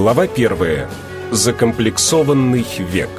Глава первая. Закомплексованный век.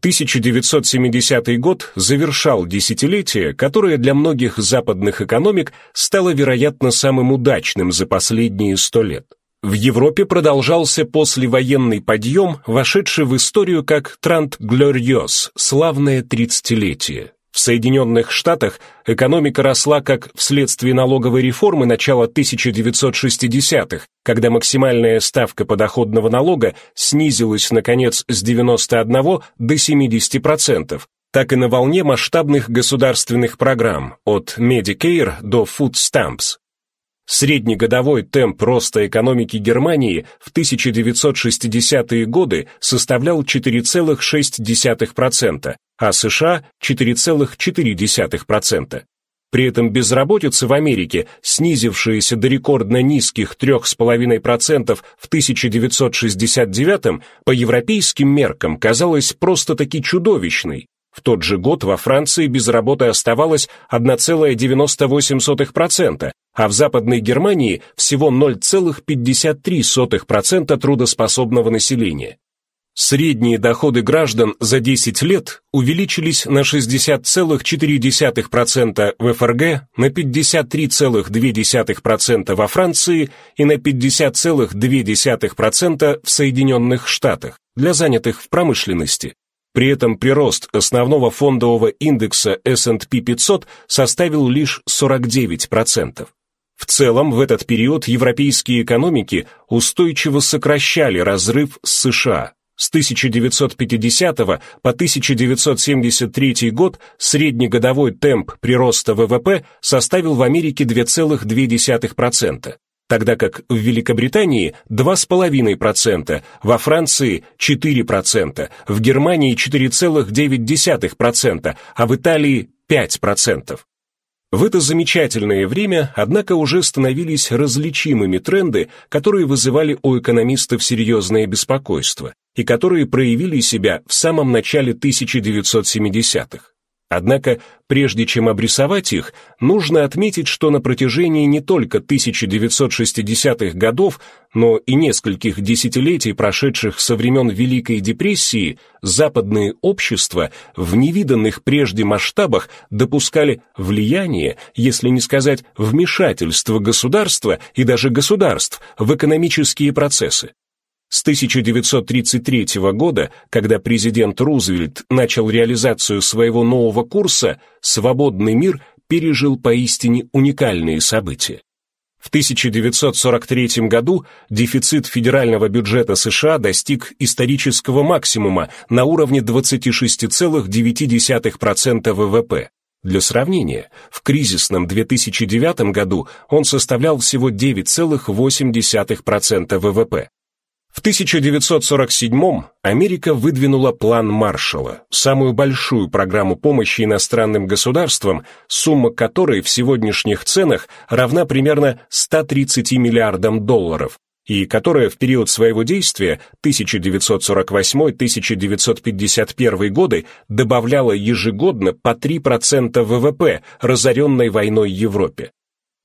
1970 год завершал десятилетие, которое для многих западных экономик стало, вероятно, самым удачным за последние сто лет. В Европе продолжался послевоенный подъем, вошедший в историю как «Трант Глорьос» — славное тридцатилетие. В Соединенных Штатах экономика росла как вследствие налоговой реформы начала 1960-х, когда максимальная ставка подоходного налога снизилась, наконец, с 91 до 70%, так и на волне масштабных государственных программ от Medicare до Food Stamps. Среднегодовой темп роста экономики Германии в 1960-е годы составлял 4,6%, а США 4,4%. При этом безработица в Америке, снизившаяся до рекордно низких 3,5% в 1969 по европейским меркам казалась просто-таки чудовищной. В тот же год во Франции без работы оставалось 1,98%, а в Западной Германии всего 0,53% трудоспособного населения. Средние доходы граждан за 10 лет увеличились на 60,4% в ФРГ, на 53,2% во Франции и на 50,2% в Соединенных Штатах для занятых в промышленности. При этом прирост основного фондового индекса S&P 500 составил лишь 49%. В целом, в этот период европейские экономики устойчиво сокращали разрыв с США, с 1950 по 1973 год среднегодовой темп прироста ВВП составил в Америке 2,2%, тогда как в Великобритании 2,5%, во Франции 4%, в Германии 4,9%, а в Италии 5%. В это замечательное время, однако, уже становились различимыми тренды, которые вызывали у экономистов серьезное беспокойство и которые проявили себя в самом начале 1970-х. Однако, прежде чем обрисовать их, нужно отметить, что на протяжении не только 1960-х годов, но и нескольких десятилетий, прошедших со времен Великой депрессии, западные общества в невиданных прежде масштабах допускали влияние, если не сказать вмешательство государства и даже государств в экономические процессы. С 1933 года, когда президент Рузвельт начал реализацию своего нового курса, свободный мир пережил поистине уникальные события. В 1943 году дефицит федерального бюджета США достиг исторического максимума на уровне 26,9% ВВП. Для сравнения, в кризисном 2009 году он составлял всего 9,8% ВВП. В 1947 Америка выдвинула план Маршалла, самую большую программу помощи иностранным государствам, сумма которой в сегодняшних ценах равна примерно 130 миллиардам долларов, и которая в период своего действия 1948-1951 годы добавляла ежегодно по 3% ВВП разоренной войной Европе.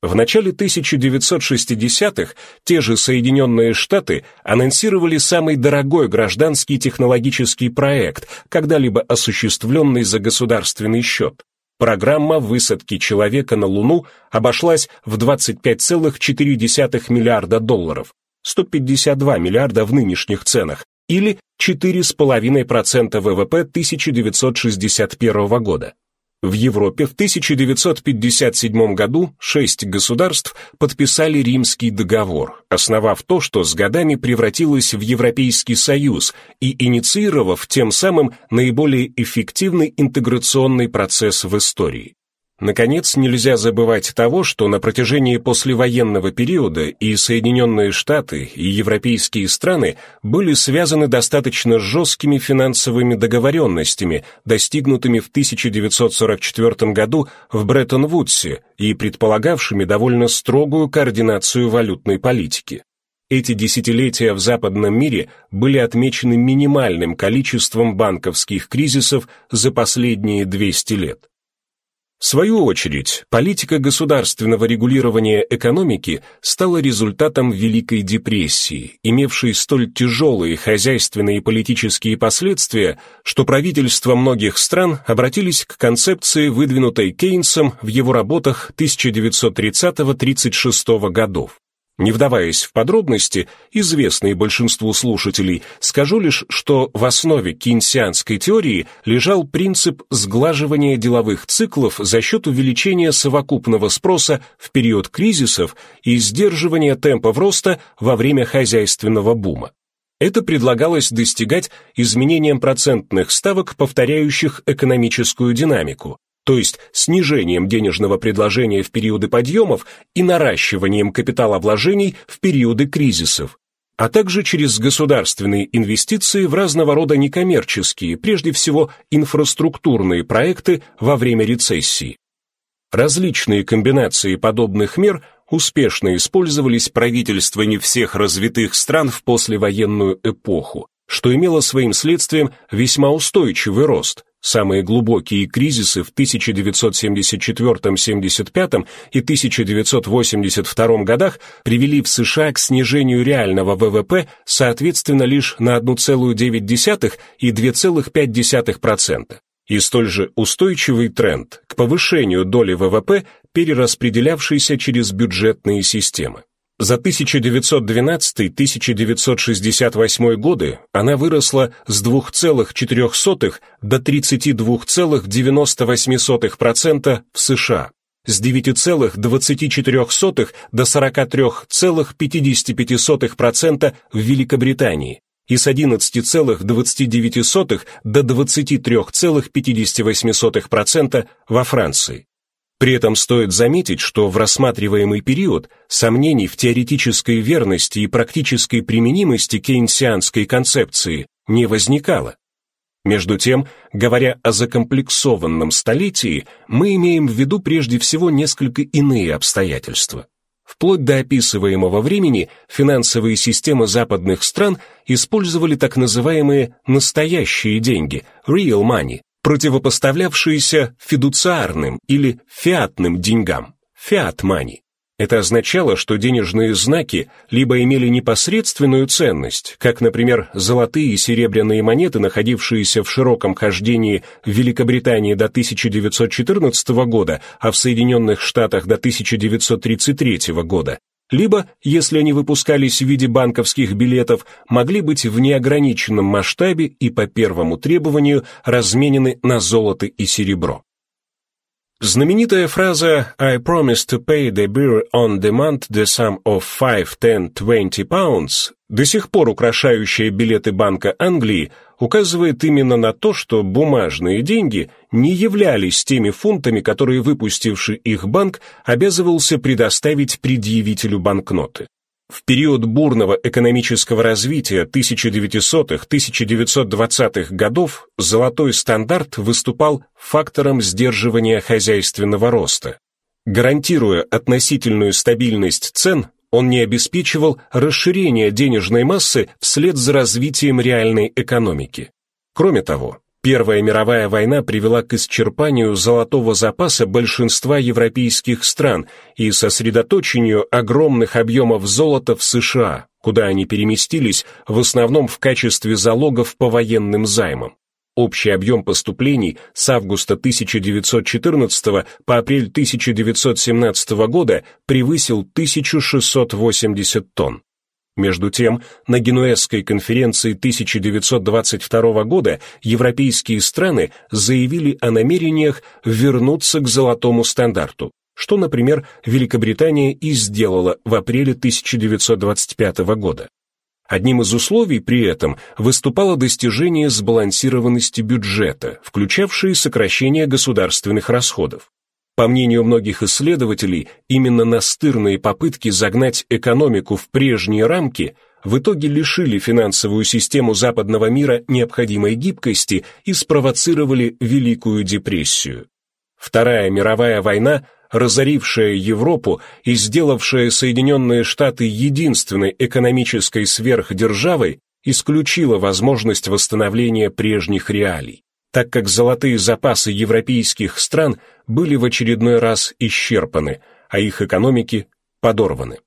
В начале 1960-х те же Соединенные Штаты анонсировали самый дорогой гражданский технологический проект, когда-либо осуществленный за государственный счет. Программа высадки человека на Луну обошлась в 25,4 миллиарда долларов, 152 миллиарда в нынешних ценах, или 4,5% ВВП 1961 года. В Европе в 1957 году шесть государств подписали Римский договор, основав то, что с годами превратилось в Европейский Союз и инициировав тем самым наиболее эффективный интеграционный процесс в истории. Наконец, нельзя забывать того, что на протяжении послевоенного периода и Соединенные Штаты, и европейские страны были связаны достаточно жесткими финансовыми договоренностями, достигнутыми в 1944 году в Бреттон-Вудсе и предполагавшими довольно строгую координацию валютной политики. Эти десятилетия в западном мире были отмечены минимальным количеством банковских кризисов за последние 200 лет. В свою очередь, политика государственного регулирования экономики стала результатом Великой депрессии, имевшей столь тяжелые хозяйственные и политические последствия, что правительства многих стран обратились к концепции, выдвинутой Кейнсом в его работах 1930-36 годов. Не вдаваясь в подробности, известные большинству слушателей, скажу лишь, что в основе кейнсианской теории лежал принцип сглаживания деловых циклов за счет увеличения совокупного спроса в период кризисов и сдерживания темпов роста во время хозяйственного бума. Это предлагалось достигать изменением процентных ставок, повторяющих экономическую динамику, то есть снижением денежного предложения в периоды подъемов и наращиванием капиталовложений в периоды кризисов, а также через государственные инвестиции в разного рода некоммерческие, прежде всего инфраструктурные проекты во время рецессии. Различные комбинации подобных мер успешно использовались правительствами всех развитых стран в послевоенную эпоху, что имело своим следствием весьма устойчивый рост – Самые глубокие кризисы в 1974-75 и 1982 годах привели в США к снижению реального ВВП соответственно лишь на 1,9 и 2,5%, и столь же устойчивый тренд к повышению доли ВВП, перераспределявшейся через бюджетные системы. За 1912-1968 годы она выросла с 2,4 до 32,98% в США, с 9,24 до 43,55% в Великобритании и с 11,29 до 23,58% во Франции. При этом стоит заметить, что в рассматриваемый период сомнений в теоретической верности и практической применимости кейнсианской концепции не возникало. Между тем, говоря о закомплексованном столетии, мы имеем в виду прежде всего несколько иные обстоятельства. Вплоть до описываемого времени финансовые системы западных стран использовали так называемые «настоящие деньги» – real money, противопоставлявшиеся фидуциарным или фиатным деньгам, fiat-money. Это означало, что денежные знаки либо имели непосредственную ценность, как, например, золотые и серебряные монеты, находившиеся в широком хождении в Великобритании до 1914 года, а в Соединенных Штатах до 1933 года, либо, если они выпускались в виде банковских билетов, могли быть в неограниченном масштабе и по первому требованию разменены на золото и серебро. Знаменитая фраза «I promise to pay the bearer on demand the sum of 5, 10, 20 pounds», до сих пор украшающая билеты Банка Англии, указывает именно на то, что бумажные деньги не являлись теми фунтами, которые выпустивший их банк обязывался предоставить предъявителю банкноты. В период бурного экономического развития 1900-1920-х годов золотой стандарт выступал фактором сдерживания хозяйственного роста. Гарантируя относительную стабильность цен, он не обеспечивал расширение денежной массы вслед за развитием реальной экономики. Кроме того, Первая мировая война привела к исчерпанию золотого запаса большинства европейских стран и сосредоточению огромных объемов золота в США, куда они переместились в основном в качестве залогов по военным займам. Общий объем поступлений с августа 1914 по апрель 1917 года превысил 1680 тонн. Между тем, на Генуэзской конференции 1922 года европейские страны заявили о намерениях вернуться к золотому стандарту, что, например, Великобритания и сделала в апреле 1925 года. Одним из условий при этом выступало достижение сбалансированности бюджета, включавшее сокращение государственных расходов. По мнению многих исследователей, именно настырные попытки загнать экономику в прежние рамки в итоге лишили финансовую систему западного мира необходимой гибкости и спровоцировали Великую депрессию. Вторая мировая война, разорившая Европу и сделавшая Соединенные Штаты единственной экономической сверхдержавой, исключила возможность восстановления прежних реалий. так как золотые запасы европейских стран были в очередной раз исчерпаны, а их экономики подорваны.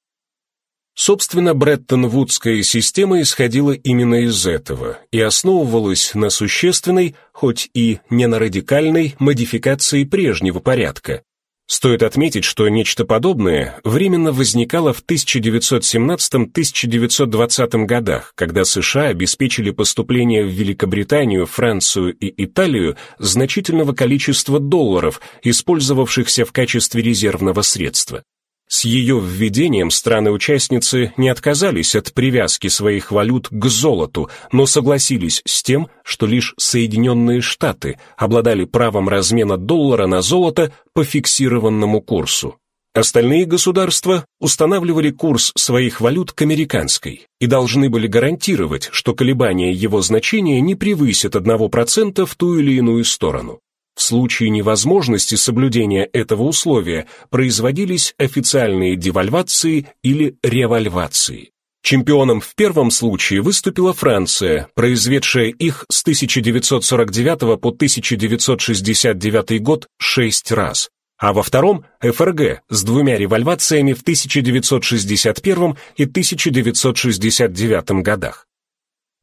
Собственно, Бреттон-Вудская система исходила именно из этого и основывалась на существенной, хоть и не на радикальной, модификации прежнего порядка. Стоит отметить, что нечто подобное временно возникало в 1917-1920 годах, когда США обеспечили поступление в Великобританию, Францию и Италию значительного количества долларов, использовавшихся в качестве резервного средства. С ее введением страны-участницы не отказались от привязки своих валют к золоту, но согласились с тем, что лишь Соединенные Штаты обладали правом размена доллара на золото по фиксированному курсу. Остальные государства устанавливали курс своих валют к американской и должны были гарантировать, что колебания его значения не превысят 1% в ту или иную сторону. В случае невозможности соблюдения этого условия производились официальные девальвации или револьвации. Чемпионом в первом случае выступила Франция, произведшая их с 1949 по 1969 год шесть раз, а во втором – ФРГ с двумя револьвациями в 1961 и 1969 годах.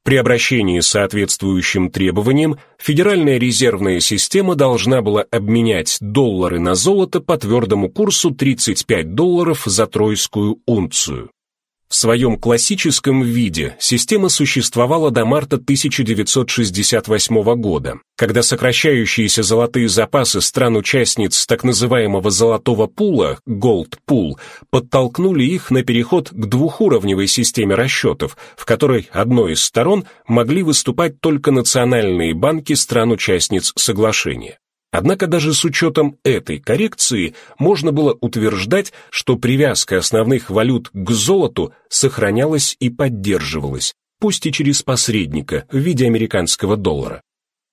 При обращении с соответствующим требованиям Федеральная резервная система должна была обменять доллары на золото по твердому курсу 35 долларов за тройскую унцию. В своем классическом виде система существовала до марта 1968 года, когда сокращающиеся золотые запасы стран-участниц так называемого «золотого пула» Gold Pool подтолкнули их на переход к двухуровневой системе расчетов, в которой одной из сторон могли выступать только национальные банки стран-участниц соглашения. Однако даже с учетом этой коррекции можно было утверждать, что привязка основных валют к золоту сохранялась и поддерживалась, пусть и через посредника в виде американского доллара.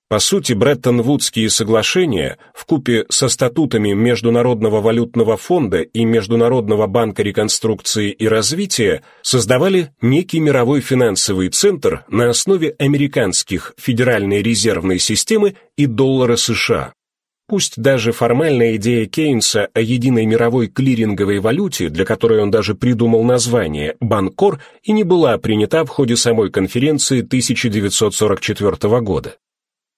По сути, Бреттон-Вудские соглашения вкупе со статутами Международного валютного фонда и Международного банка реконструкции и развития создавали некий мировой финансовый центр на основе американских Федеральной резервной системы и доллара США. Пусть даже формальная идея Кейнса о единой мировой клиринговой валюте, для которой он даже придумал название «Банкор», и не была принята в ходе самой конференции 1944 года.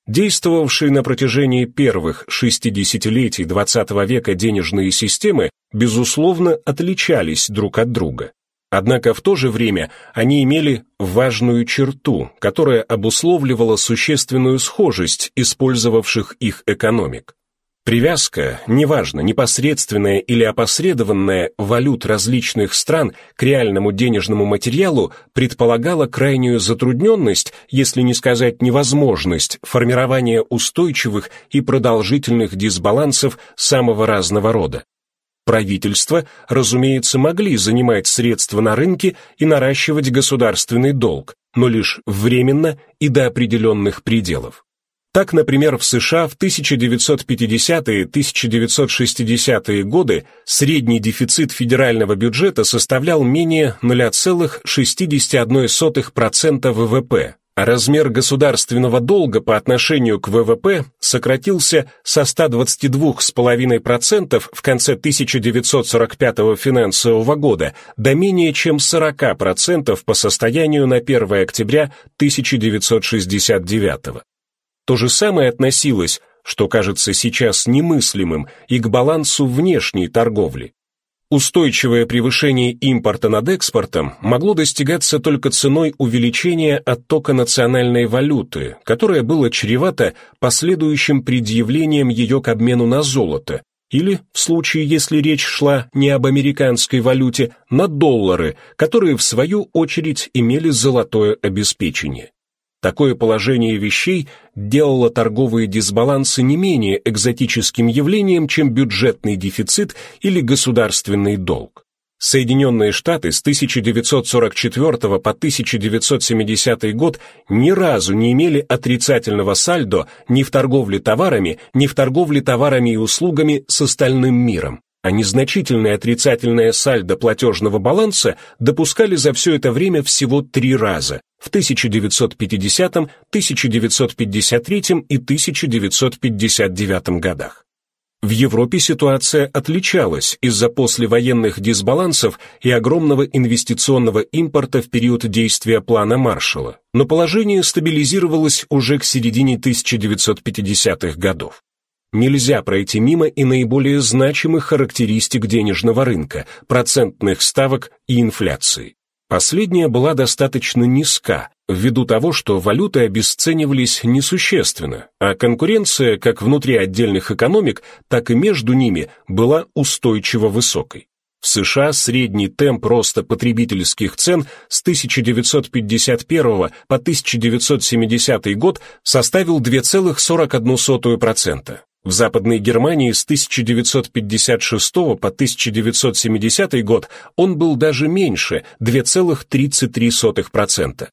Действовавшие на протяжении первых шести десятилетий XX века денежные системы, безусловно, отличались друг от друга. Однако в то же время они имели важную черту, которая обусловливала существенную схожесть использовавших их экономик. Привязка, неважно, непосредственная или опосредованная валют различных стран к реальному денежному материалу предполагала крайнюю затрудненность, если не сказать невозможность, формирования устойчивых и продолжительных дисбалансов самого разного рода. Правительства, разумеется, могли занимать средства на рынке и наращивать государственный долг, но лишь временно и до определенных пределов. Так, например, в США в 1950-е 1960-е годы средний дефицит федерального бюджета составлял менее 0,61% ВВП, а размер государственного долга по отношению к ВВП сократился со 122,5% в конце 1945 финансового года до менее чем 40% по состоянию на 1 октября 1969. То же самое относилось, что кажется сейчас немыслимым, и к балансу внешней торговли. Устойчивое превышение импорта над экспортом могло достигаться только ценой увеличения оттока национальной валюты, которое было чревато последующим предъявлением ее к обмену на золото, или, в случае, если речь шла не об американской валюте, на доллары, которые, в свою очередь, имели золотое обеспечение. Такое положение вещей делало торговые дисбалансы не менее экзотическим явлением, чем бюджетный дефицит или государственный долг. Соединенные Штаты с 1944 по 1970 год ни разу не имели отрицательного сальдо ни в торговле товарами, ни в торговле товарами и услугами с остальным миром. А незначительное отрицательное сальдо платежного баланса допускали за все это время всего три раза в 1950, 1953 и 1959 годах. В Европе ситуация отличалась из-за послевоенных дисбалансов и огромного инвестиционного импорта в период действия плана Маршалла, но положение стабилизировалось уже к середине 1950-х годов. Нельзя пройти мимо и наиболее значимых характеристик денежного рынка, процентных ставок и инфляции. Последняя была достаточно низка, ввиду того, что валюты обесценивались несущественно, а конкуренция как внутри отдельных экономик, так и между ними была устойчиво высокой. В США средний темп роста потребительских цен с 1951 по 1970 год составил 2,41%, в Западной Германии с 1956 по 1970 год он был даже меньше 2,33%.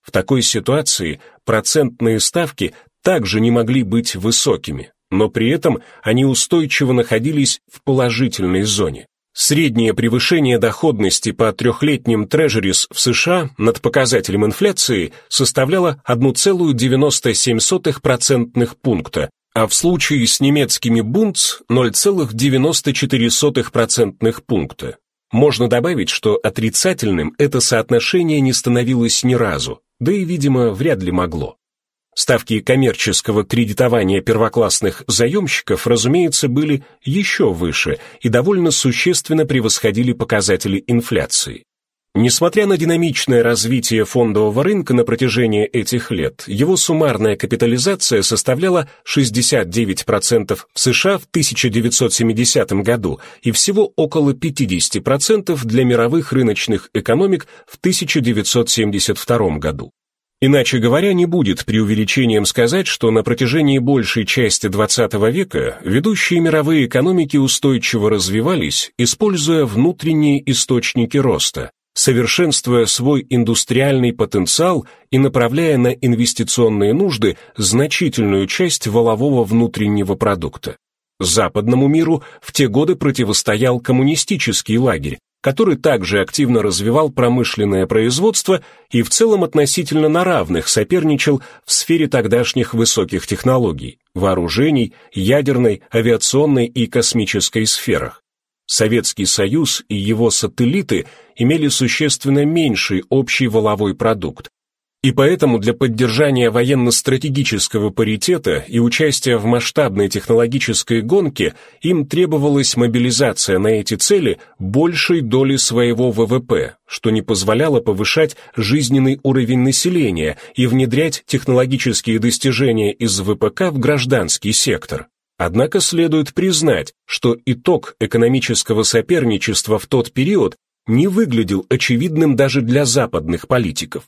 В такой ситуации процентные ставки также не могли быть высокими, но при этом они устойчиво находились в положительной зоне. Среднее превышение доходности по трехлетним трежерис в США над показателем инфляции составляло 1,97% пункта, а в случае с немецкими бунтс 0,94% пункта. Можно добавить, что отрицательным это соотношение не становилось ни разу, да и, видимо, вряд ли могло. Ставки коммерческого кредитования первоклассных заемщиков, разумеется, были еще выше и довольно существенно превосходили показатели инфляции. Несмотря на динамичное развитие фондового рынка на протяжении этих лет, его суммарная капитализация составляла 69% в США в 1970 году и всего около 50% для мировых рыночных экономик в 1972 году. Иначе говоря, не будет преувеличением сказать, что на протяжении большей части XX века ведущие мировые экономики устойчиво развивались, используя внутренние источники роста, совершенствуя свой индустриальный потенциал и направляя на инвестиционные нужды значительную часть валового внутреннего продукта. Западному миру в те годы противостоял коммунистический лагерь, который также активно развивал промышленное производство и в целом относительно на равных соперничал в сфере тогдашних высоких технологий, вооружений, ядерной, авиационной и космической сферах. Советский Союз и его сателлиты имели существенно меньший общий валовой продукт, и поэтому для поддержания военно-стратегического паритета и участия в масштабной технологической гонке им требовалась мобилизация на эти цели большей доли своего ВВП, что не позволяло повышать жизненный уровень населения и внедрять технологические достижения из ВПК в гражданский сектор. Однако следует признать, что итог экономического соперничества в тот период не выглядел очевидным даже для западных политиков.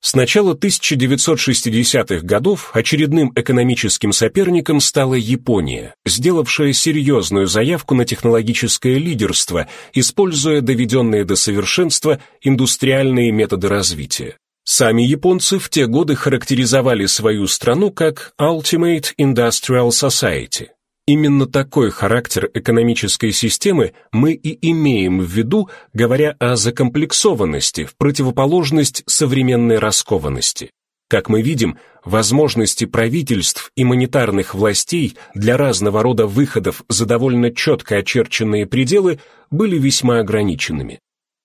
С начала 1960-х годов очередным экономическим соперником стала Япония, сделавшая серьезную заявку на технологическое лидерство, используя доведенные до совершенства индустриальные методы развития. Сами японцы в те годы характеризовали свою страну как Ultimate Industrial Society. Именно такой характер экономической системы мы и имеем в виду, говоря о закомплексованности в противоположность современной раскованности. Как мы видим, возможности правительств и монетарных властей для разного рода выходов за довольно четко очерченные пределы были весьма ограниченными.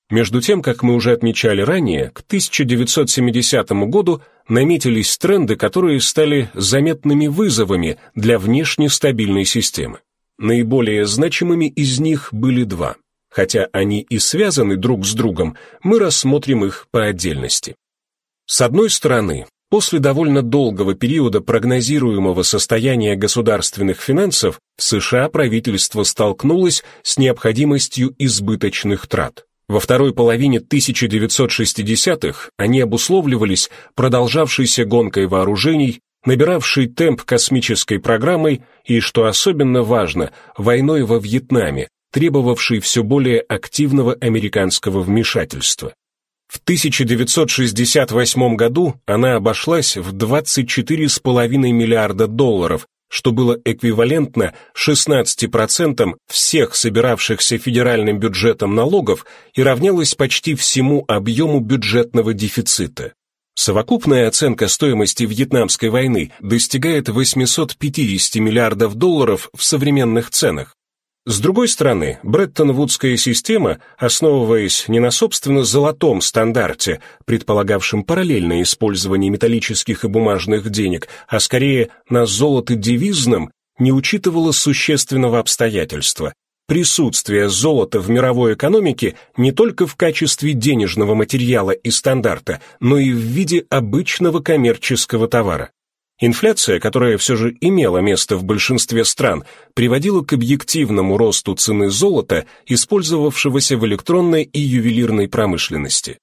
Между тем, как мы уже отмечали ранее, к 1970 году наметились тренды, которые стали заметными вызовами для внешне стабильной системы. Наиболее значимыми из них были два. Хотя они и связаны друг с другом, мы рассмотрим их по отдельности. С одной стороны, после довольно долгого периода прогнозируемого состояния государственных финансов в США правительство столкнулось с необходимостью избыточных трат. Во второй половине 1960-х они обусловливались продолжавшейся гонкой вооружений, набиравшей темп космической программой и, что особенно важно, войной во Вьетнаме, требовавшей все более активного американского вмешательства. В 1968 году она обошлась в 24,5 миллиарда долларов, что было эквивалентно 16% всех собиравшихся федеральным бюджетом налогов и равнялось почти всему объему бюджетного дефицита. Совокупная оценка стоимости Вьетнамской войны достигает 850 миллиардов долларов в современных ценах. С другой стороны, Бреттон-Вудская система, основываясь не на собственно золотом стандарте, предполагавшем параллельное использование металлических и бумажных денег, а скорее на золото-девизном, не учитывала существенного обстоятельства. Присутствие золота в мировой экономике не только в качестве денежного материала и стандарта, но и в виде обычного коммерческого товара. Инфляция, которая все же имела место в большинстве стран, приводила к объективному росту цены золота, использовавшегося в электронной и ювелирной промышленности.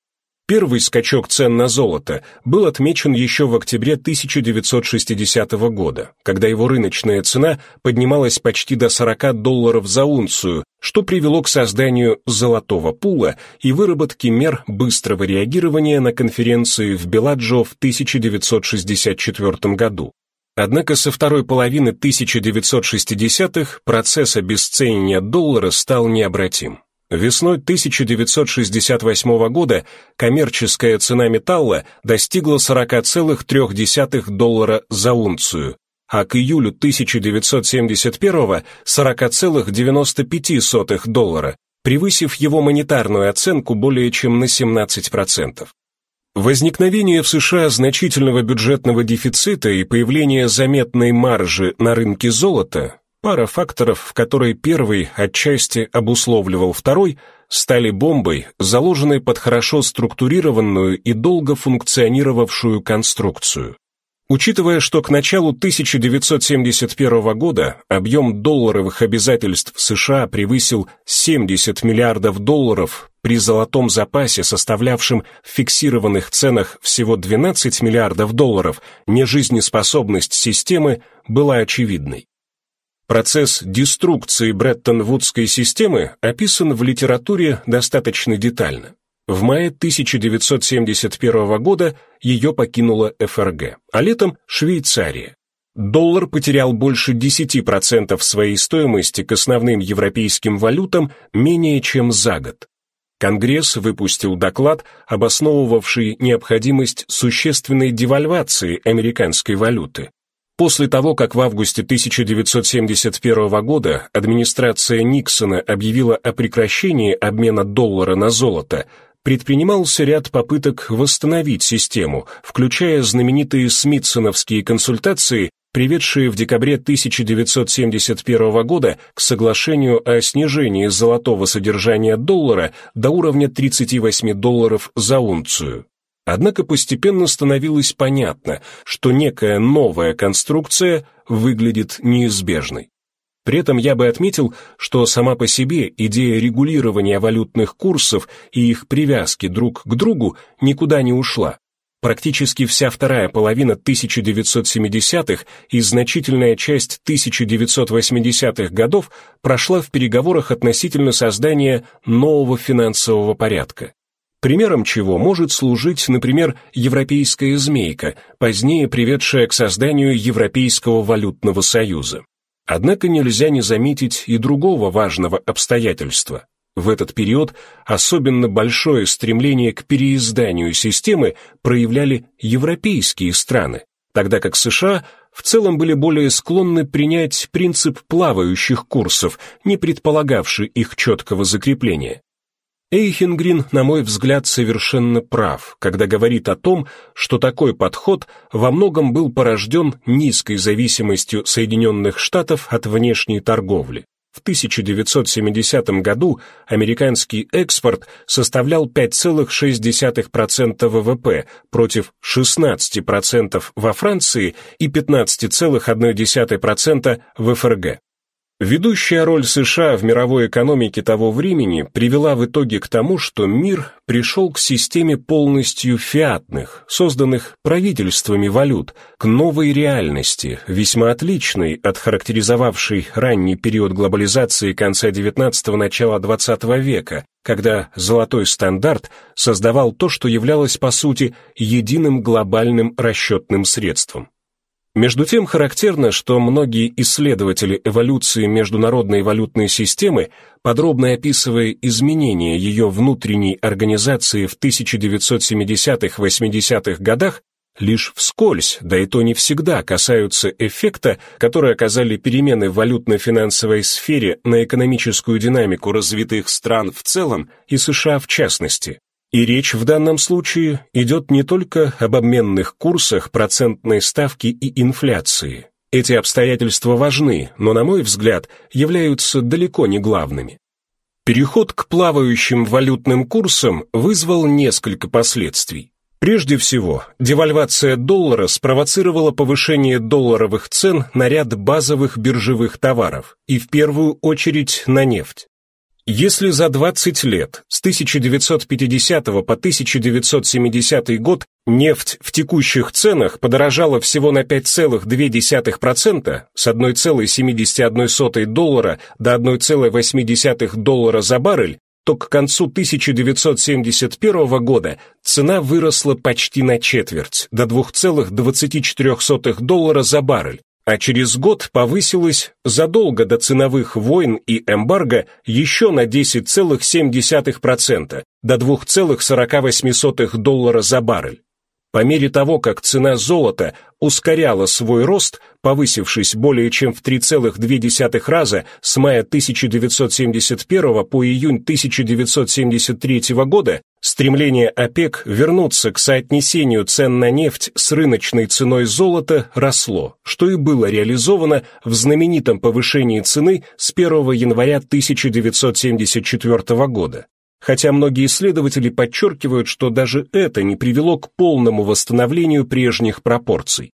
Первый скачок цен на золото был отмечен еще в октябре 1960 года, когда его рыночная цена поднималась почти до 40 долларов за унцию, что привело к созданию «золотого пула» и выработке мер быстрого реагирования на конференции в Беладжо в 1964 году. Однако со второй половины 1960-х процесс обесценивания доллара стал необратим. Весной 1968 года коммерческая цена металла достигла 40,3 доллара за унцию, а к июлю 1971 40,95 доллара, превысив его монетарную оценку более чем на 17%. Возникновение в США значительного бюджетного дефицита и появление заметной маржи на рынке золота Пара факторов, в которой первый отчасти обусловливал второй, стали бомбой, заложенной под хорошо структурированную и долго функционировавшую конструкцию. Учитывая, что к началу 1971 года объем долларовых обязательств США превысил 70 миллиардов долларов при золотом запасе, составлявшем в фиксированных ценах всего 12 миллиардов долларов, нежизнеспособность системы была очевидной. Процесс деструкции Бреттон-Вудской системы описан в литературе достаточно детально. В мае 1971 года ее покинула ФРГ, а летом Швейцария. Доллар потерял больше 10% своей стоимости к основным европейским валютам менее чем за год. Конгресс выпустил доклад, обосновывавший необходимость существенной девальвации американской валюты, После того, как в августе 1971 года администрация Никсона объявила о прекращении обмена доллара на золото, предпринимался ряд попыток восстановить систему, включая знаменитые Смитсоновские консультации, приведшие в декабре 1971 года к соглашению о снижении золотого содержания доллара до уровня 38 долларов за унцию. Однако постепенно становилось понятно, что некая новая конструкция выглядит неизбежной. При этом я бы отметил, что сама по себе идея регулирования валютных курсов и их привязки друг к другу никуда не ушла. Практически вся вторая половина 1970-х и значительная часть 1980-х годов прошла в переговорах относительно создания нового финансового порядка примером чего может служить, например, европейская змейка, позднее приведшая к созданию Европейского валютного союза. Однако нельзя не заметить и другого важного обстоятельства. В этот период особенно большое стремление к переизданию системы проявляли европейские страны, тогда как США в целом были более склонны принять принцип плавающих курсов, не предполагавший их четкого закрепления. Эйхенгрин, на мой взгляд, совершенно прав, когда говорит о том, что такой подход во многом был порожден низкой зависимостью Соединенных Штатов от внешней торговли. В 1970 году американский экспорт составлял 5,6% ВВП против 16% во Франции и 15,1% в ФРГ. Ведущая роль США в мировой экономике того времени привела в итоге к тому, что мир пришел к системе полностью фиатных, созданных правительствами валют, к новой реальности, весьма отличной от характеризовавшей ранний период глобализации конца XIX – начала XX века, когда золотой стандарт создавал то, что являлось по сути единым глобальным расчетным средством. Между тем характерно, что многие исследователи эволюции международной валютной системы, подробно описывая изменения ее внутренней организации в 1970-80-х годах, лишь вскользь, да и то не всегда, касаются эффекта, который оказали перемены в валютно-финансовой сфере на экономическую динамику развитых стран в целом и США в частности. И речь в данном случае идет не только об обменных курсах, процентной ставки и инфляции. Эти обстоятельства важны, но, на мой взгляд, являются далеко не главными. Переход к плавающим валютным курсам вызвал несколько последствий. Прежде всего, девальвация доллара спровоцировала повышение долларовых цен на ряд базовых биржевых товаров, и в первую очередь на нефть. Если за 20 лет, с 1950 по 1970 год, нефть в текущих ценах подорожала всего на 5,2%, с 1,71 доллара до 1,8 доллара за баррель, то к концу 1971 года цена выросла почти на четверть, до 2,24 доллара за баррель, а через год повысилась задолго до ценовых войн и эмбарго еще на 10,7%, до 2,48 доллара за баррель. По мере того, как цена золота ускоряла свой рост, повысившись более чем в 3,2 раза с мая 1971 по июнь 1973 года, стремление ОПЕК вернуться к соотнесению цен на нефть с рыночной ценой золота росло, что и было реализовано в знаменитом повышении цены с 1 января 1974 года хотя многие исследователи подчеркивают, что даже это не привело к полному восстановлению прежних пропорций.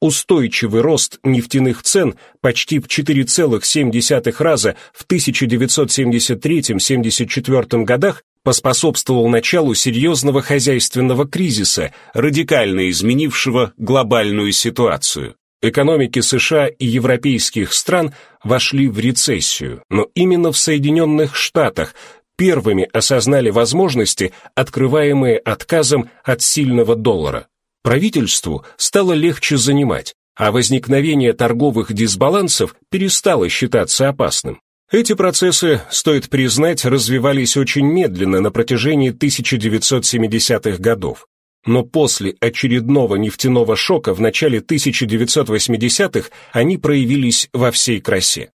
Устойчивый рост нефтяных цен почти в 4,7 раза в 1973-74 годах поспособствовал началу серьезного хозяйственного кризиса, радикально изменившего глобальную ситуацию. Экономики США и европейских стран вошли в рецессию, но именно в Соединенных Штатах первыми осознали возможности, открываемые отказом от сильного доллара. Правительству стало легче занимать, а возникновение торговых дисбалансов перестало считаться опасным. Эти процессы, стоит признать, развивались очень медленно на протяжении 1970-х годов. Но после очередного нефтяного шока в начале 1980-х они проявились во всей красе.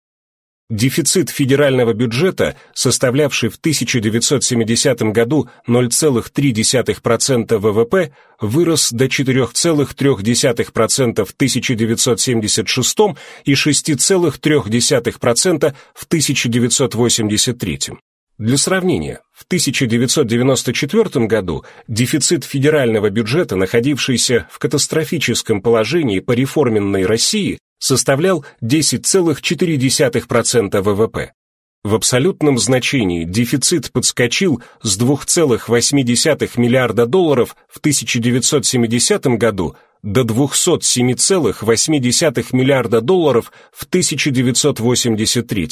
Дефицит федерального бюджета, составлявший в 1970 году 0,3% ВВП, вырос до 4,3% в 1976 и 6,3% в 1983. Для сравнения, в 1994 году дефицит федерального бюджета, находившийся в катастрофическом положении по реформенной России, составлял 10,4% ВВП. В абсолютном значении дефицит подскочил с 2,8 миллиарда долларов в 1970 году до 207,8 миллиарда долларов в 1983.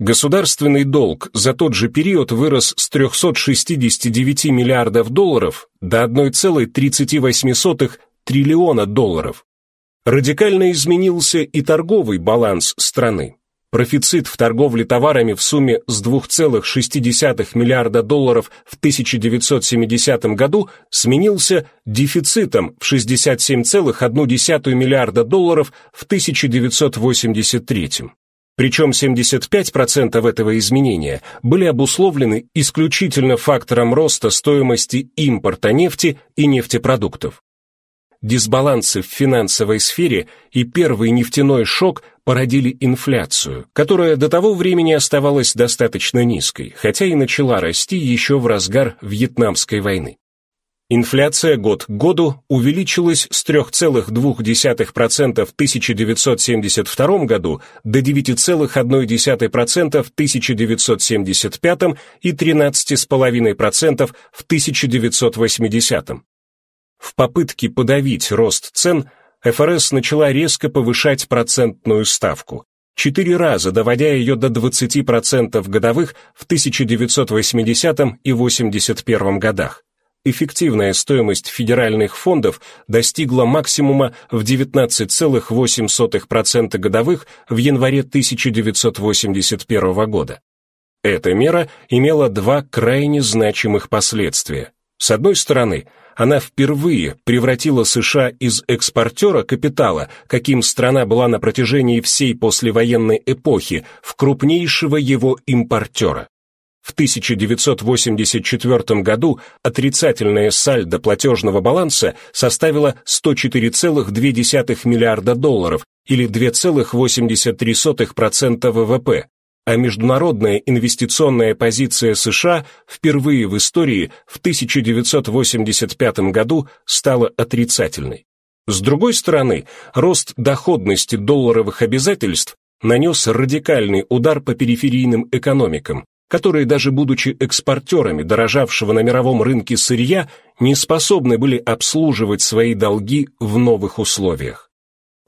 Государственный долг за тот же период вырос с 369 миллиардов долларов до 1,38 триллиона долларов. Радикально изменился и торговый баланс страны. Профицит в торговле товарами в сумме с 2,6 миллиарда долларов в 1970 году сменился дефицитом в 67,1 миллиарда долларов в 1983. Причем 75% этого изменения были обусловлены исключительно фактором роста стоимости импорта нефти и нефтепродуктов дисбалансы в финансовой сфере и первый нефтяной шок породили инфляцию, которая до того времени оставалась достаточно низкой, хотя и начала расти еще в разгар Вьетнамской войны. Инфляция год к году увеличилась с 3,2% в 1972 году до 9,1% в 1975 и 13,5% в 1980. В попытке подавить рост цен ФРС начала резко повышать процентную ставку, четыре раза доводя ее до 20% годовых в 1980 и 81 годах. эффективная стоимость федеральных фондов достигла максимума в 19,8% годовых в январе 1981 года. Эта мера имела два крайне значимых последствия. С одной стороны, она впервые превратила США из экспортера капитала, каким страна была на протяжении всей послевоенной эпохи, в крупнейшего его импортера. В 1984 году отрицательное сальдо платежного баланса составило 104,2 миллиарда долларов или 2,83% ВВП, а международная инвестиционная позиция США впервые в истории в 1985 году стала отрицательной. С другой стороны, рост доходности долларовых обязательств нанес радикальный удар по периферийным экономикам, которые даже будучи экспортерами дорожавшего на мировом рынке сырья, не способны были обслуживать свои долги в новых условиях.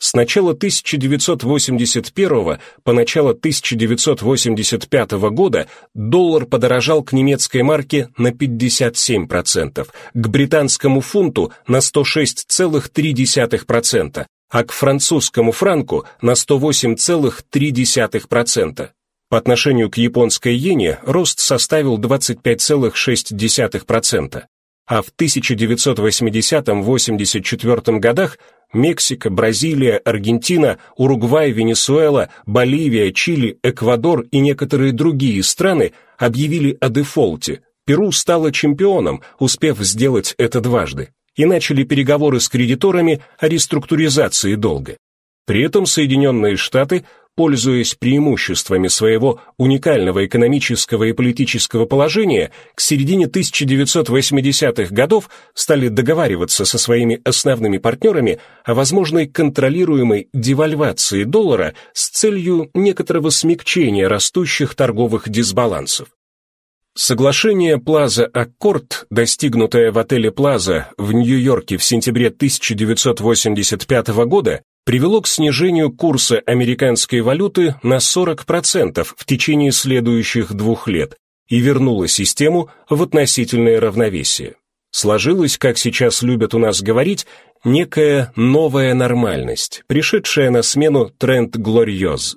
С начала 1981 по начало 1985 года доллар подорожал к немецкой марке на 57%, к британскому фунту на 106,3%, а к французскому франку на 108,3%. По отношению к японской иене рост составил 25,6%, а в 1980-84 годах Мексика, Бразилия, Аргентина, Уругвай, Венесуэла, Боливия, Чили, Эквадор и некоторые другие страны объявили о дефолте. Перу стало чемпионом, успев сделать это дважды, и начали переговоры с кредиторами о реструктуризации долга. При этом Соединенные Штаты пользуясь преимуществами своего уникального экономического и политического положения, к середине 1980-х годов стали договариваться со своими основными партнерами о возможной контролируемой девальвации доллара с целью некоторого смягчения растущих торговых дисбалансов. Соглашение Плаза Аккорд, достигнутое в отеле Плаза в Нью-Йорке в сентябре 1985 года, привело к снижению курса американской валюты на 40% в течение следующих двух лет и вернуло систему в относительное равновесие. Сложилась, как сейчас любят у нас говорить, некая новая нормальность, пришедшая на смену тренд глорьоз.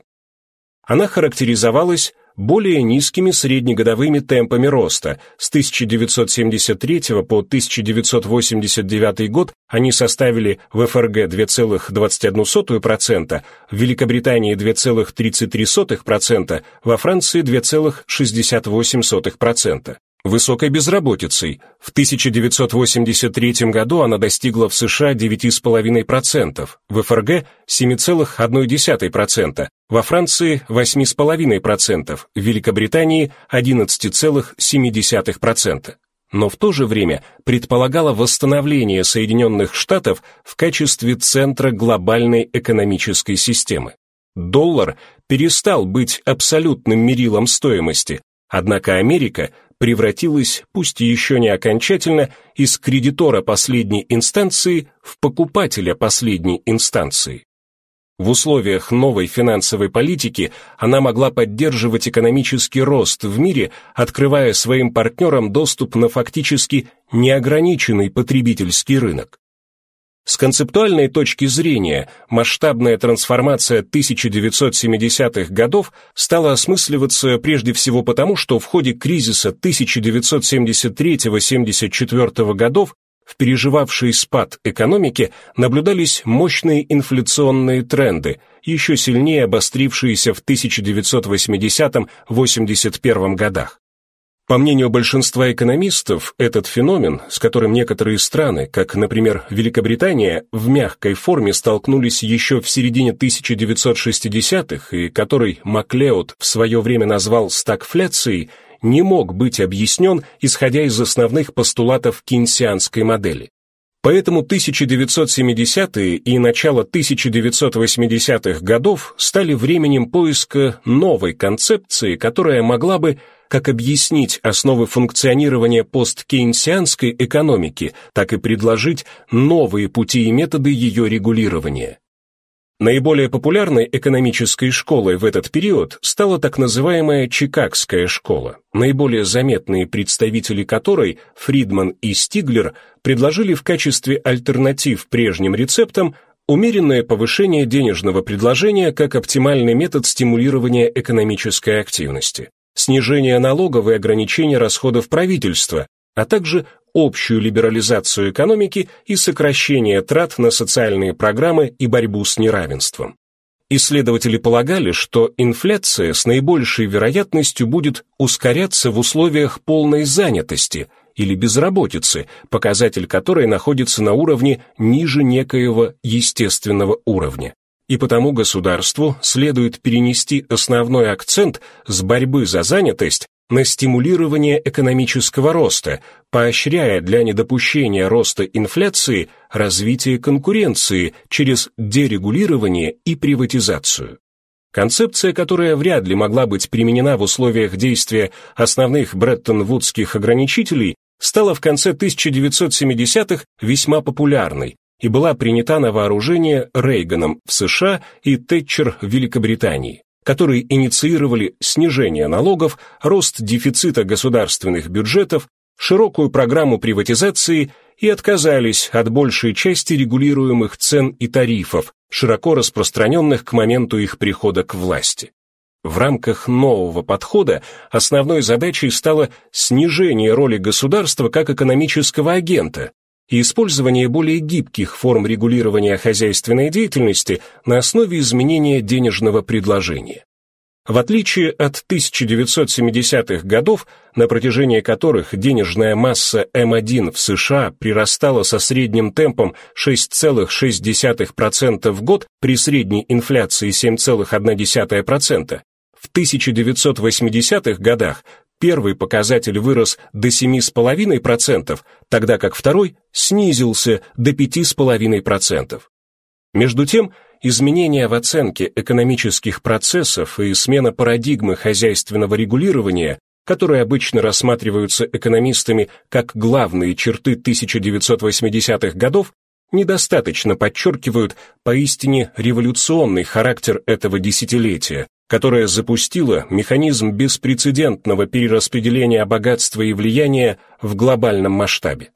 Она характеризовалась более низкими среднегодовыми темпами роста. С 1973 по 1989 год они составили в ФРГ 2,21%, в Великобритании 2,33%, во Франции 2,68% высокой безработицей. В 1983 году она достигла в США 9,5%, в ФРГ 7,1%, во Франции 8,5%, в Великобритании 11,7%. Но в то же время предполагала восстановление Соединенных Штатов в качестве центра глобальной экономической системы. Доллар перестал быть абсолютным мерилом стоимости, однако Америка превратилась, пусть еще не окончательно, из кредитора последней инстанции в покупателя последней инстанции. В условиях новой финансовой политики она могла поддерживать экономический рост в мире, открывая своим партнерам доступ на фактически неограниченный потребительский рынок. С концептуальной точки зрения, масштабная трансформация 1970-х годов стала осмысливаться прежде всего потому, что в ходе кризиса 1973-74 годов в переживавшей спад экономики наблюдались мощные инфляционные тренды, еще сильнее обострившиеся в 1980-81 годах. По мнению большинства экономистов, этот феномен, с которым некоторые страны, как, например, Великобритания, в мягкой форме столкнулись еще в середине 1960-х и который Маклеод в свое время назвал стагфляцией, не мог быть объяснен, исходя из основных постулатов кейнсианской модели. Поэтому 1970-е и начало 1980-х годов стали временем поиска новой концепции, которая могла бы как объяснить основы функционирования посткейнсианской экономики, так и предложить новые пути и методы ее регулирования. Наиболее популярной экономической школой в этот период стала так называемая Чикагская школа, наиболее заметные представители которой, Фридман и Стиглер, предложили в качестве альтернатив прежним рецептам умеренное повышение денежного предложения как оптимальный метод стимулирования экономической активности, снижение налогов и ограничение расходов правительства, а также общую либерализацию экономики и сокращение трат на социальные программы и борьбу с неравенством. Исследователи полагали, что инфляция с наибольшей вероятностью будет ускоряться в условиях полной занятости или безработицы, показатель которой находится на уровне ниже некоего естественного уровня. И потому государству следует перенести основной акцент с борьбы за занятость на стимулирование экономического роста, поощряя для недопущения роста инфляции развитие конкуренции через дерегулирование и приватизацию. Концепция, которая вряд ли могла быть применена в условиях действия основных Бреттон-Вудских ограничителей, стала в конце 1970-х весьма популярной и была принята на вооружение Рейганом в США и Тэтчер в Великобритании которые инициировали снижение налогов, рост дефицита государственных бюджетов, широкую программу приватизации и отказались от большей части регулируемых цен и тарифов, широко распространенных к моменту их прихода к власти. В рамках нового подхода основной задачей стало снижение роли государства как экономического агента, и использование более гибких форм регулирования хозяйственной деятельности на основе изменения денежного предложения. В отличие от 1970-х годов, на протяжении которых денежная масса М1 в США прирастала со средним темпом 6,6% в год при средней инфляции 7,1%, в 1980-х годах Первый показатель вырос до 7,5%, тогда как второй снизился до 5,5%. Между тем, изменения в оценке экономических процессов и смена парадигмы хозяйственного регулирования, которые обычно рассматриваются экономистами как главные черты 1980-х годов, недостаточно подчеркивают поистине революционный характер этого десятилетия, которая запустила механизм беспрецедентного перераспределения богатства и влияния в глобальном масштабе.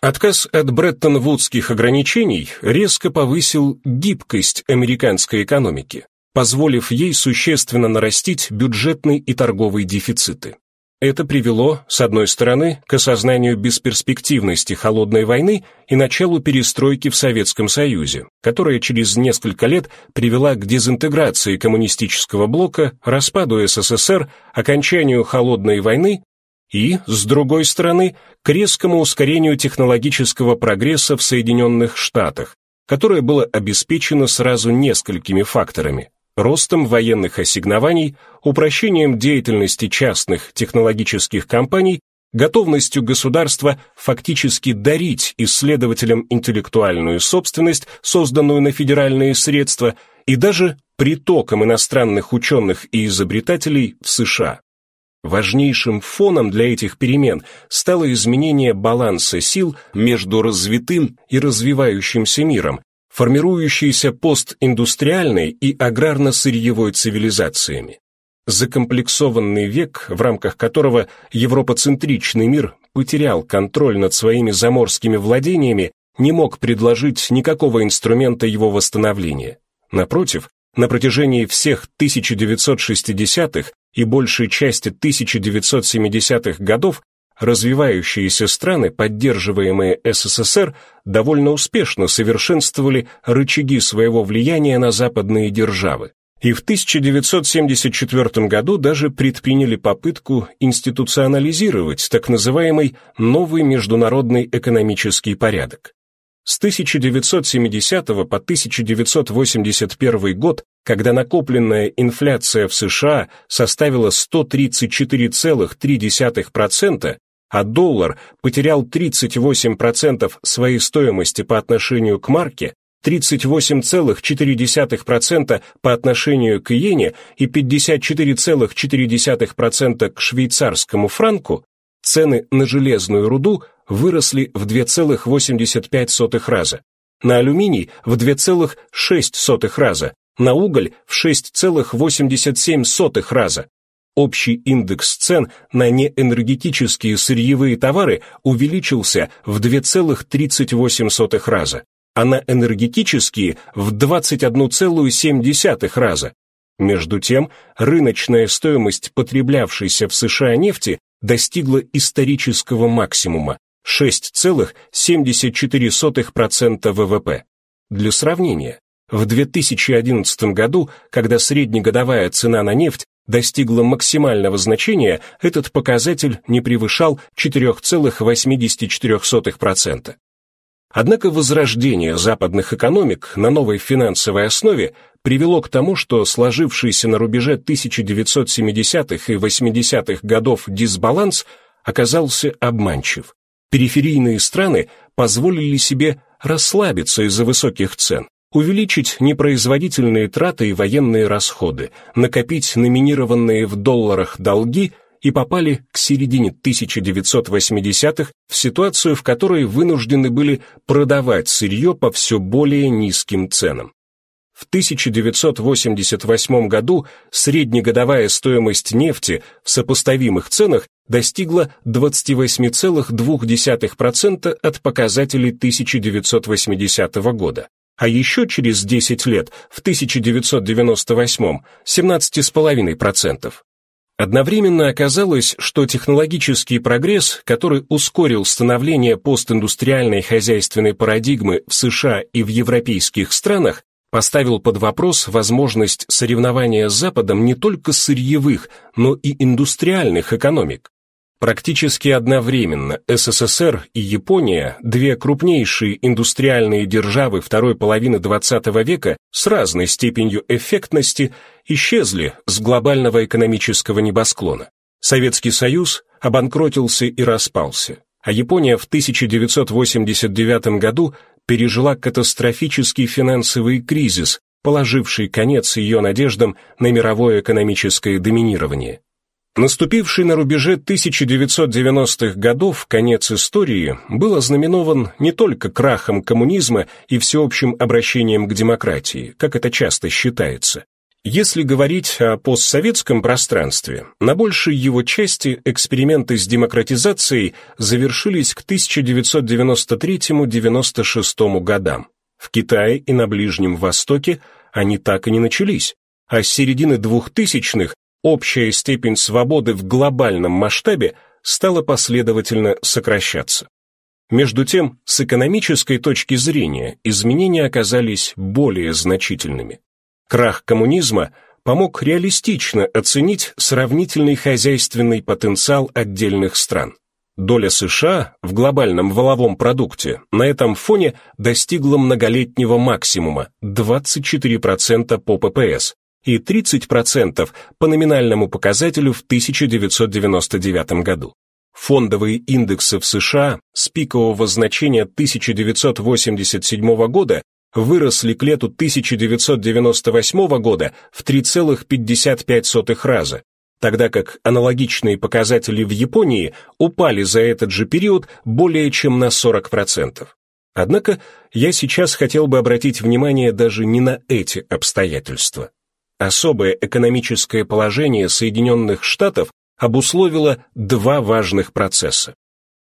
Отказ от Бреттон-Вудских ограничений резко повысил гибкость американской экономики, позволив ей существенно нарастить бюджетный и торговый дефициты. Это привело, с одной стороны, к осознанию бесперспективности холодной войны и началу перестройки в Советском Союзе, которая через несколько лет привела к дезинтеграции коммунистического блока, распаду СССР, окончанию холодной войны и, с другой стороны, к резкому ускорению технологического прогресса в Соединенных Штатах, которое было обеспечено сразу несколькими факторами ростом военных ассигнований, упрощением деятельности частных технологических компаний, готовностью государства фактически дарить исследователям интеллектуальную собственность, созданную на федеральные средства, и даже притоком иностранных ученых и изобретателей в США. Важнейшим фоном для этих перемен стало изменение баланса сил между развитым и развивающимся миром, формирующейся постиндустриальной и аграрно-сырьевой цивилизациями. Закомплексованный век, в рамках которого европоцентричный мир потерял контроль над своими заморскими владениями, не мог предложить никакого инструмента его восстановления. Напротив, на протяжении всех 1960-х и большей части 1970-х годов Развивающиеся страны, поддерживаемые СССР, довольно успешно совершенствовали рычаги своего влияния на западные державы. И в 1974 году даже предприняли попытку институционализировать так называемый новый международный экономический порядок. С 1970 по 1981 год, когда накопленная инфляция в США составила 134,3%, а доллар потерял 38% своей стоимости по отношению к марке, 38,4% по отношению к иене и 54,4% к швейцарскому франку, цены на железную руду выросли в 2,85 раза. на алюминий в 2,6 раза, на уголь в 6,87 раза. Общий индекс цен на неэнергетические сырьевые товары увеличился в 2,38 раза, а на энергетические в 21,7 раза. Между тем, рыночная стоимость потреблявшейся в США нефти достигла исторического максимума 6,74% ВВП. Для сравнения, в 2011 году, когда среднегодовая цена на нефть достигла максимального значения, этот показатель не превышал 4,84%. Однако возрождение западных экономик на новой финансовой основе привело к тому, что сложившийся на рубеже 1970-х и 80-х годов дисбаланс оказался обманчив. Периферийные страны позволили себе расслабиться из-за высоких цен, увеличить непроизводительные траты и военные расходы, накопить номинированные в долларах долги – и попали к середине 1980-х в ситуацию, в которой вынуждены были продавать сырье по все более низким ценам. В 1988 году среднегодовая стоимость нефти в сопоставимых ценах достигла 28,2% от показателей 1980 года. А еще через 10 лет, в 1998, 17,5%. Одновременно оказалось, что технологический прогресс, который ускорил становление постиндустриальной хозяйственной парадигмы в США и в европейских странах, поставил под вопрос возможность соревнования с Западом не только сырьевых, но и индустриальных экономик. Практически одновременно СССР и Япония, две крупнейшие индустриальные державы второй половины XX века с разной степенью эффектности, исчезли с глобального экономического небосклона. Советский Союз обанкротился и распался, а Япония в 1989 году пережила катастрофический финансовый кризис, положивший конец ее надеждам на мировое экономическое доминирование. Наступивший на рубеже 1990-х годов конец истории был ознаменован не только крахом коммунизма и всеобщим обращением к демократии, как это часто считается. Если говорить о постсоветском пространстве, на большей его части эксперименты с демократизацией завершились к 1993-96 годам. В Китае и на Ближнем Востоке они так и не начались, а с середины 2000-х общая степень свободы в глобальном масштабе стала последовательно сокращаться. Между тем, с экономической точки зрения изменения оказались более значительными. Крах коммунизма помог реалистично оценить сравнительный хозяйственный потенциал отдельных стран. Доля США в глобальном валовом продукте на этом фоне достигла многолетнего максимума 24% по ППС, и 30% по номинальному показателю в 1999 году. Фондовые индексы в США с пикового значения 1987 года выросли к лету 1998 года в 3,55 раза, тогда как аналогичные показатели в Японии упали за этот же период более чем на 40%. Однако я сейчас хотел бы обратить внимание даже не на эти обстоятельства. Особое экономическое положение Соединенных Штатов обусловило два важных процесса.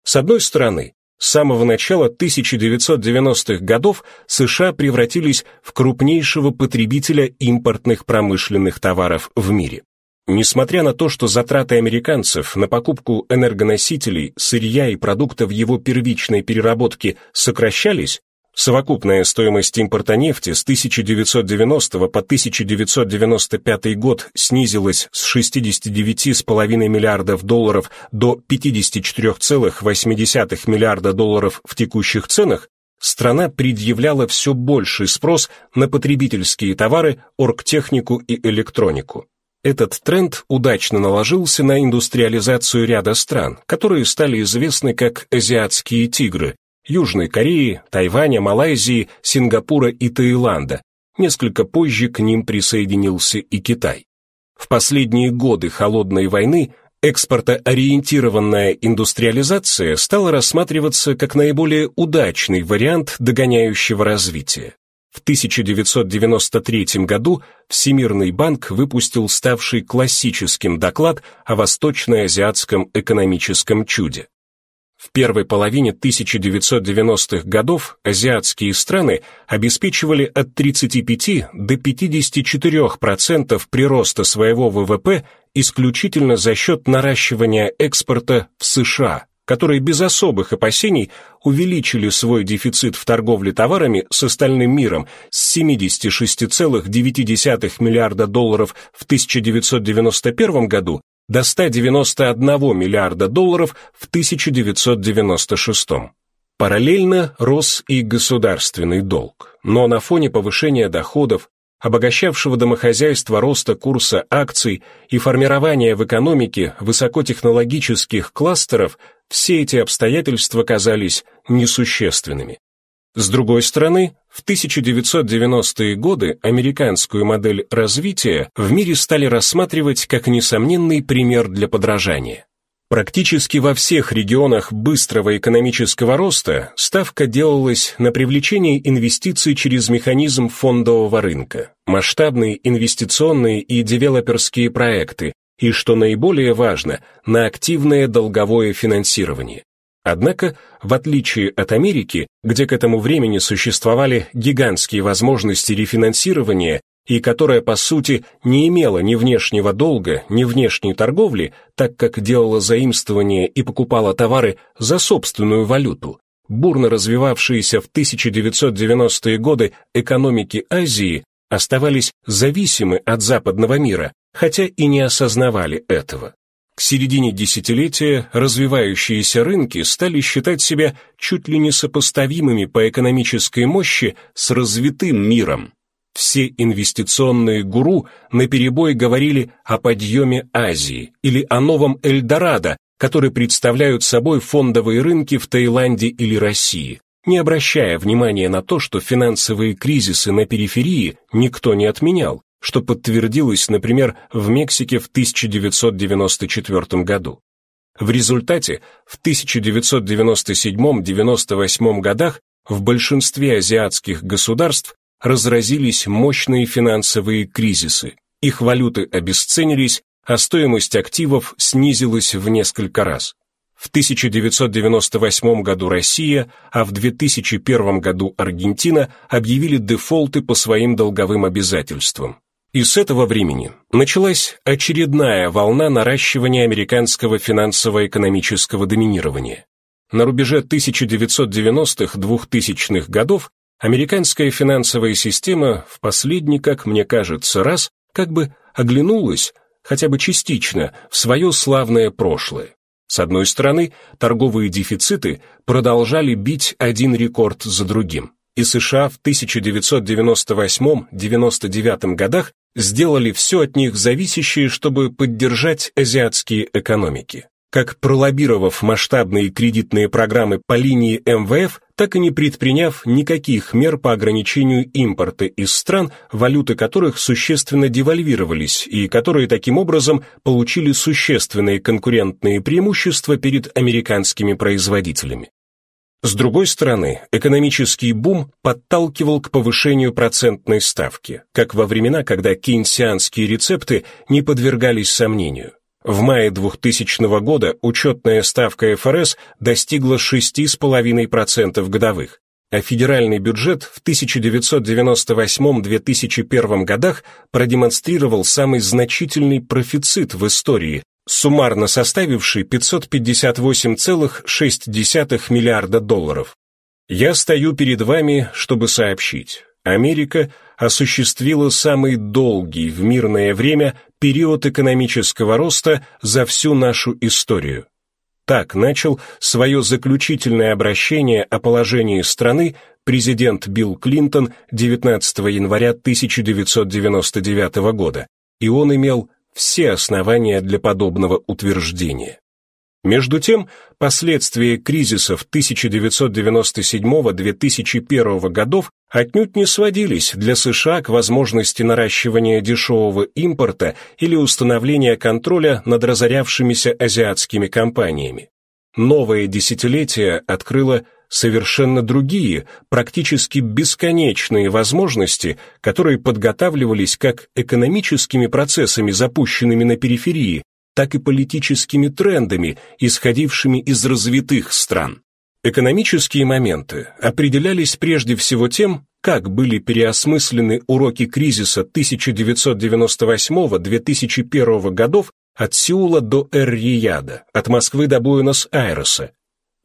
С одной стороны, с самого начала 1990-х годов США превратились в крупнейшего потребителя импортных промышленных товаров в мире. Несмотря на то, что затраты американцев на покупку энергоносителей, сырья и продуктов его первичной переработки сокращались, Совокупная стоимость импорта нефти с 1990 по 1995 год снизилась с 69,5 миллиардов долларов до 54,8 миллиарда долларов в текущих ценах, страна предъявляла все больший спрос на потребительские товары, оргтехнику и электронику. Этот тренд удачно наложился на индустриализацию ряда стран, которые стали известны как «азиатские тигры», Южной Кореи, Тайваня, Малайзии, Сингапура и Таиланда. Несколько позже к ним присоединился и Китай. В последние годы холодной войны Экспортоориентированная индустриализация стала рассматриваться как наиболее удачный вариант догоняющего развития. В 1993 году Всемирный банк выпустил ставший классическим доклад о восточно-азиатском экономическом чуде. В первой половине 1990-х годов азиатские страны обеспечивали от 35 до 54% прироста своего ВВП исключительно за счет наращивания экспорта в США, которые без особых опасений увеличили свой дефицит в торговле товарами с остальным миром с 76,9 миллиарда долларов в 1991 году до 191 миллиарда долларов в 1996. Параллельно рос и государственный долг, но на фоне повышения доходов, обогащавшего домохозяйство роста курса акций и формирования в экономике высокотехнологических кластеров, все эти обстоятельства казались несущественными. С другой стороны, в 1990-е годы американскую модель развития в мире стали рассматривать как несомненный пример для подражания. Практически во всех регионах быстрого экономического роста ставка делалась на привлечение инвестиций через механизм фондового рынка, масштабные инвестиционные и девелоперские проекты и, что наиболее важно, на активное долговое финансирование. Однако, в отличие от Америки, где к этому времени существовали гигантские возможности рефинансирования и которая, по сути, не имела ни внешнего долга, ни внешней торговли, так как делала заимствования и покупала товары за собственную валюту, бурно развивавшиеся в 1990-е годы экономики Азии оставались зависимы от западного мира, хотя и не осознавали этого. К середине десятилетия развивающиеся рынки стали считать себя чуть ли не сопоставимыми по экономической мощи с развитым миром. Все инвестиционные гуру наперебой говорили о подъеме Азии или о новом Эльдорадо, который представляют собой фондовые рынки в Таиланде или России, не обращая внимания на то, что финансовые кризисы на периферии никто не отменял, что подтвердилось, например, в Мексике в 1994 году. В результате в 1997-98 годах в большинстве азиатских государств разразились мощные финансовые кризисы, их валюты обесценились, а стоимость активов снизилась в несколько раз. В 1998 году Россия, а в 2001 году Аргентина объявили дефолты по своим долговым обязательствам. И с этого времени началась очередная волна наращивания американского финансово-экономического доминирования. На рубеже 1990-2000-х годов американская финансовая система в последний, как мне кажется, раз как бы оглянулась, хотя бы частично, в свое славное прошлое. С одной стороны, торговые дефициты продолжали бить один рекорд за другим, и США в 1998-99 годах сделали все от них зависящее, чтобы поддержать азиатские экономики. Как пролоббировав масштабные кредитные программы по линии МВФ, так и не предприняв никаких мер по ограничению импорта из стран, валюты которых существенно девальвировались и которые таким образом получили существенные конкурентные преимущества перед американскими производителями. С другой стороны, экономический бум подталкивал к повышению процентной ставки, как во времена, когда кейнсианские рецепты не подвергались сомнению. В мае 2000 года учетная ставка ФРС достигла 6,5% годовых, а федеральный бюджет в 1998-2001 годах продемонстрировал самый значительный профицит в истории суммарно составивший 558,6 миллиарда долларов. Я стою перед вами, чтобы сообщить. Америка осуществила самый долгий в мирное время период экономического роста за всю нашу историю. Так начал свое заключительное обращение о положении страны президент Билл Клинтон 19 января 1999 года, и он имел все основания для подобного утверждения. Между тем, последствия кризисов 1997-2001 годов отнюдь не сводились для США к возможности наращивания дешевого импорта или установления контроля над разорявшимися азиатскими компаниями. Новое десятилетие открыло совершенно другие, практически бесконечные возможности, которые подготавливались как экономическими процессами, запущенными на периферии, так и политическими трендами, исходившими из развитых стран. Экономические моменты определялись прежде всего тем, как были переосмыслены уроки кризиса 1998-2001 годов от Сеула до Эр-Рияда, от Москвы до Буэнос-Айреса,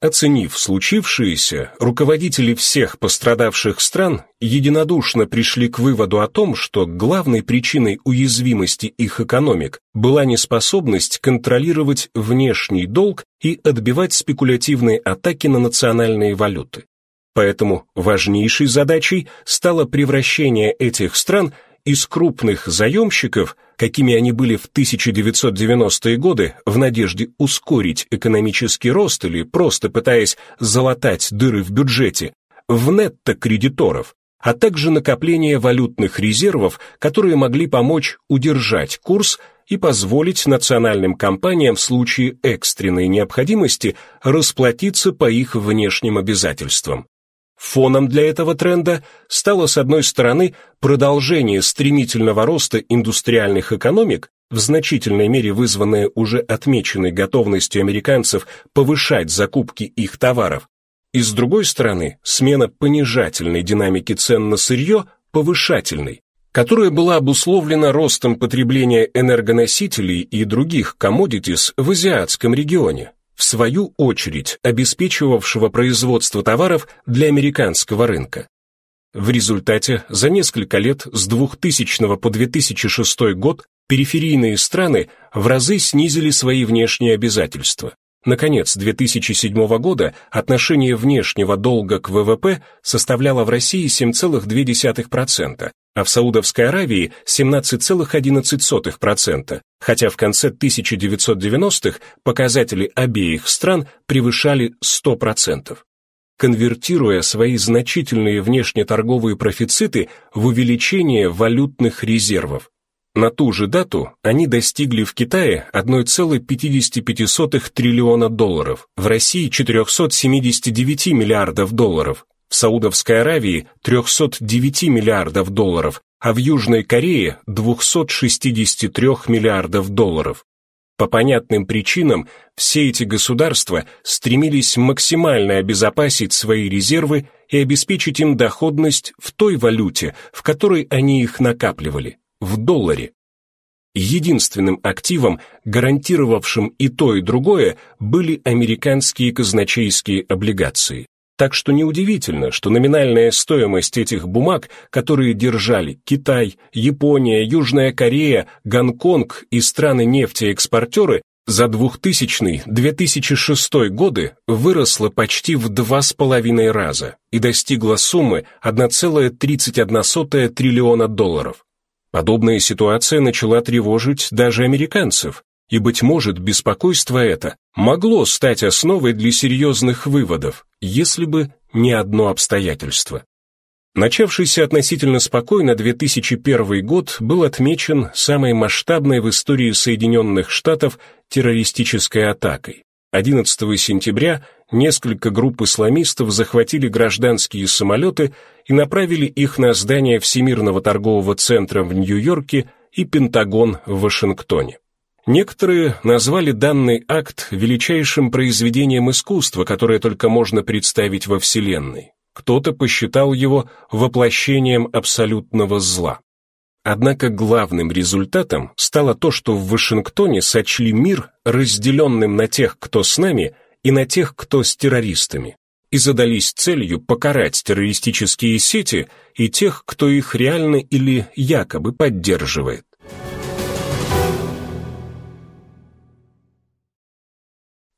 Оценив случившееся, руководители всех пострадавших стран единодушно пришли к выводу о том, что главной причиной уязвимости их экономик была неспособность контролировать внешний долг и отбивать спекулятивные атаки на национальные валюты. Поэтому важнейшей задачей стало превращение этих стран из крупных заемщиков, какими они были в 1990-е годы, в надежде ускорить экономический рост или просто пытаясь залатать дыры в бюджете, в нетто-кредиторов, а также накопление валютных резервов, которые могли помочь удержать курс и позволить национальным компаниям в случае экстренной необходимости расплатиться по их внешним обязательствам. Фоном для этого тренда стало, с одной стороны, продолжение стремительного роста индустриальных экономик, в значительной мере вызванное уже отмеченной готовностью американцев повышать закупки их товаров, и с другой стороны, смена понижательной динамики цен на сырье повышательной, которая была обусловлена ростом потребления энергоносителей и других commodities в азиатском регионе, в свою очередь обеспечивавшего производство товаров для американского рынка. В результате за несколько лет с 2000 по 2006 год периферийные страны в разы снизили свои внешние обязательства. Наконец, 2007 года отношение внешнего долга к ВВП составляло в России 7,2%, а в Саудовской Аравии 17,11%, хотя в конце 1990-х показатели обеих стран превышали 100%. Конвертируя свои значительные внешнеторговые профициты в увеличение валютных резервов. На ту же дату они достигли в Китае 1,55 триллиона долларов, в России 479 миллиардов долларов, в Саудовской Аравии 309 миллиардов долларов, а в Южной Корее 263 миллиардов долларов. По понятным причинам все эти государства стремились максимально обезопасить свои резервы и обеспечить им доходность в той валюте, в которой они их накапливали, в долларе. Единственным активом, гарантировавшим и то, и другое, были американские казначейские облигации. Так что неудивительно, что номинальная стоимость этих бумаг, которые держали Китай, Япония, Южная Корея, Гонконг и страны-нефтеэкспортеры, за 2000-2006 годы выросла почти в два с половиной раза и достигла суммы 1,31 триллиона долларов. Подобная ситуация начала тревожить даже американцев, и, быть может, беспокойство это могло стать основой для серьезных выводов, если бы не одно обстоятельство. Начавшийся относительно спокойно 2001 год был отмечен самой масштабной в истории Соединенных Штатов террористической атакой. 11 сентября несколько групп исламистов захватили гражданские самолеты и направили их на здание Всемирного торгового центра в Нью-Йорке и Пентагон в Вашингтоне. Некоторые назвали данный акт величайшим произведением искусства, которое только можно представить во Вселенной. Кто-то посчитал его воплощением абсолютного зла. Однако главным результатом стало то, что в Вашингтоне сочли мир разделенным на тех, кто с нами, и на тех, кто с террористами, и задались целью покарать террористические сети и тех, кто их реально или якобы поддерживает.